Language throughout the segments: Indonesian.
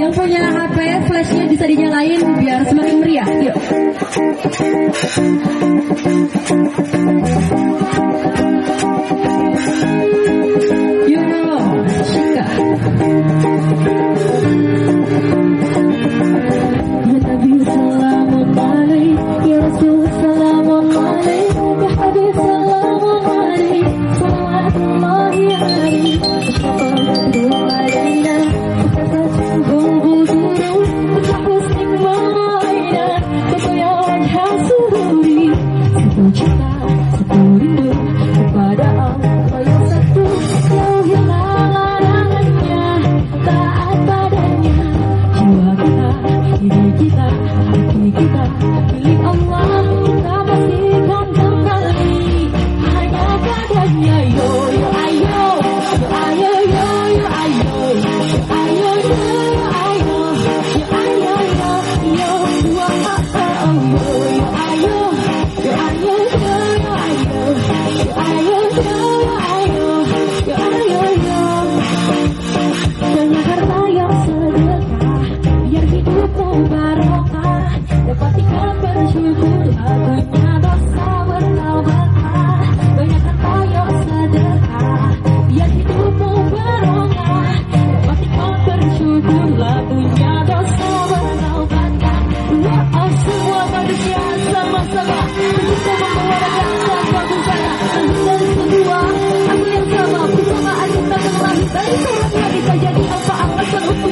Yang punya HP flashnya bisa dinyalain biar semakin meriah. Yuk.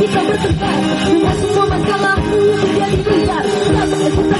Kita bertengkar Dengan semua masalah menjadi besar Tapi kita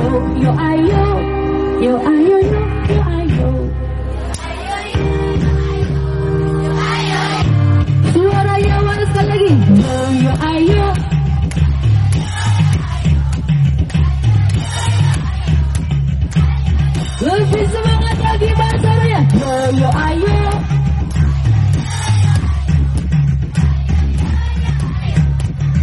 Yo yo ayo Yo